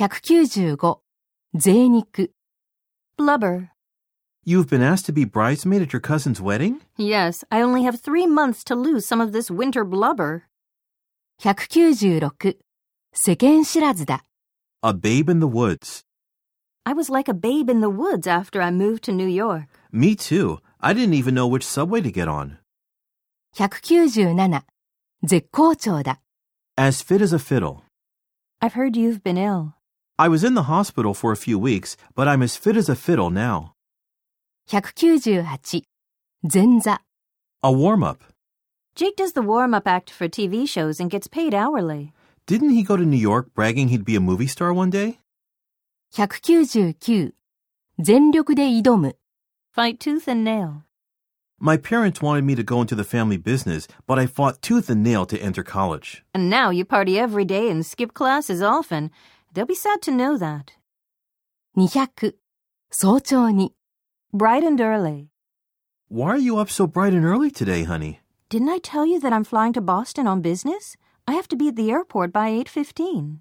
195、贅肉、 Blubber. You've been asked to be bridesmaid at your cousin's wedding? Yes, I only have three months to lose some of this winter blubber. 196、世間知らずだ。 A babe in the woods. I was like a babe in the woods after I moved to New York. Me too. I didn't even know which subway to get on. 197、絶好調だ。 As fit as a fiddle. I've heard you've been ill. I was in the hospital for a few weeks, but I'm as fit as a fiddle now. 198、前座。 A warm up. Jake does the warm up act for TV shows and gets paid hourly. Didn't he go to New York bragging he'd be a movie star one day? 199、全力で挑む。 Fight tooth and nail. My parents wanted me to go into the family business, but I fought tooth and nail to enter college. And now you party every day and skip classes often. They'll be sad to know that. 200、早朝に。 Bright and early. Why are you up so bright and early today, honey? Didn't I tell you that I'm flying to Boston on business? I have to be at the airport by 8:15.